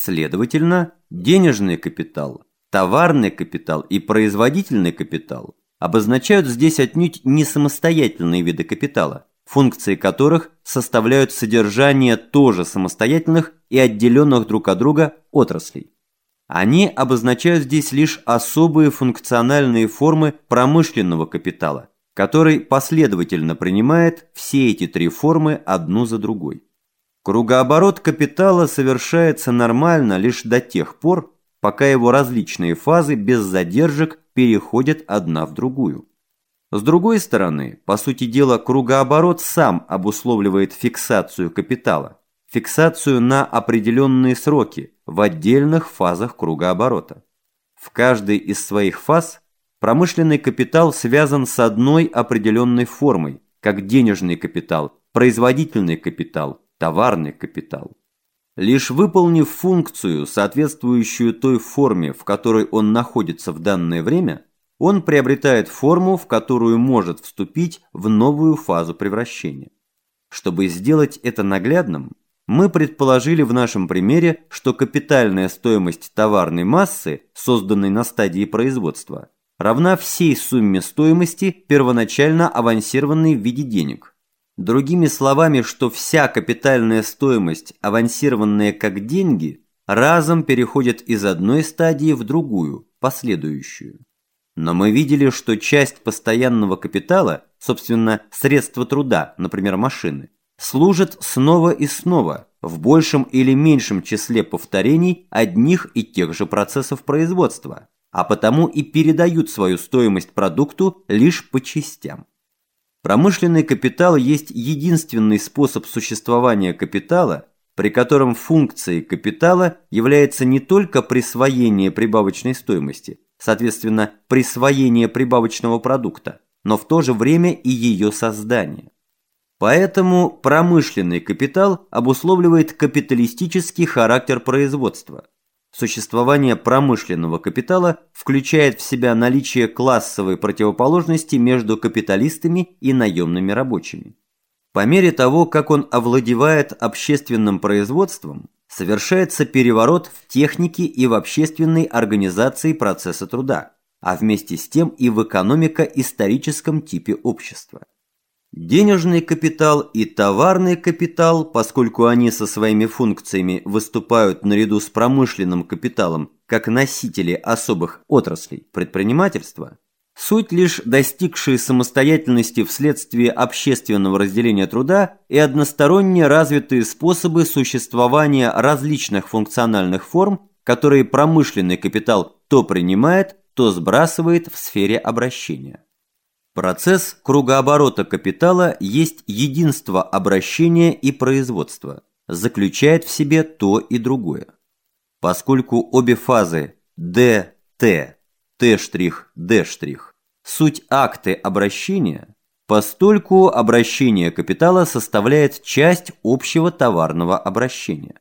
Следовательно, денежный капитал, товарный капитал и производительный капитал обозначают здесь отнюдь не самостоятельные виды капитала, функции которых составляют содержание тоже самостоятельных и отделенных друг от друга отраслей. Они обозначают здесь лишь особые функциональные формы промышленного капитала, который последовательно принимает все эти три формы одну за другой. Кругооборот капитала совершается нормально лишь до тех пор, пока его различные фазы без задержек переходят одна в другую. С другой стороны, по сути дела, кругооборот сам обусловливает фиксацию капитала, фиксацию на определенные сроки в отдельных фазах кругооборота. В каждой из своих фаз промышленный капитал связан с одной определенной формой, как денежный капитал, производительный капитал, товарный капитал. Лишь выполнив функцию, соответствующую той форме, в которой он находится в данное время, он приобретает форму, в которую может вступить в новую фазу превращения. Чтобы сделать это наглядным, мы предположили в нашем примере, что капитальная стоимость товарной массы, созданной на стадии производства, равна всей сумме стоимости, первоначально авансированной в виде денег – Другими словами, что вся капитальная стоимость, авансированная как деньги, разом переходит из одной стадии в другую, последующую. Но мы видели, что часть постоянного капитала, собственно, средства труда, например, машины, служит снова и снова, в большем или меньшем числе повторений одних и тех же процессов производства, а потому и передают свою стоимость продукту лишь по частям. Промышленный капитал есть единственный способ существования капитала, при котором функцией капитала является не только присвоение прибавочной стоимости, соответственно, присвоение прибавочного продукта, но в то же время и ее создание. Поэтому промышленный капитал обусловливает капиталистический характер производства – Существование промышленного капитала включает в себя наличие классовой противоположности между капиталистами и наемными рабочими. По мере того, как он овладевает общественным производством, совершается переворот в технике и в общественной организации процесса труда, а вместе с тем и в экономико-историческом типе общества. Денежный капитал и товарный капитал, поскольку они со своими функциями выступают наряду с промышленным капиталом как носители особых отраслей предпринимательства, суть лишь достигшие самостоятельности вследствие общественного разделения труда и односторонне развитые способы существования различных функциональных форм, которые промышленный капитал то принимает, то сбрасывает в сфере обращения. Процесс кругооборота капитала есть единство обращения и производства, заключает в себе то и другое. Поскольку обе фазы T, T', D' суть акты обращения, постольку обращение капитала составляет часть общего товарного обращения.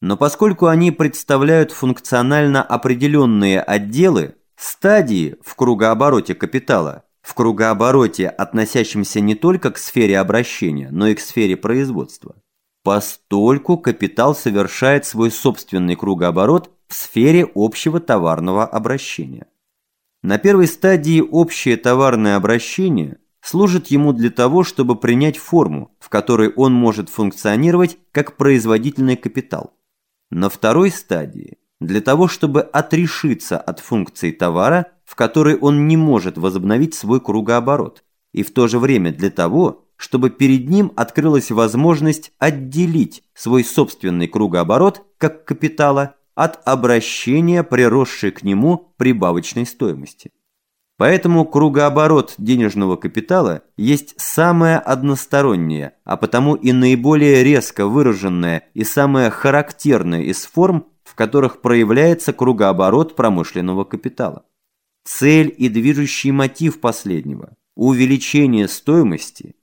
Но поскольку они представляют функционально определенные отделы, стадии в кругообороте капитала – в кругообороте, относящемся не только к сфере обращения, но и к сфере производства. Постольку капитал совершает свой собственный кругооборот в сфере общего товарного обращения. На первой стадии общее товарное обращение служит ему для того, чтобы принять форму, в которой он может функционировать как производительный капитал. На второй стадии – для того, чтобы отрешиться от функции товара в которой он не может возобновить свой кругооборот, и в то же время для того, чтобы перед ним открылась возможность отделить свой собственный кругооборот как капитала от обращения, приросшей к нему прибавочной стоимости. Поэтому кругооборот денежного капитала есть самое одностороннее, а потому и наиболее резко выраженная и самая характерная из форм, в которых проявляется кругооборот промышленного капитала. Цель и движущий мотив последнего – увеличение стоимости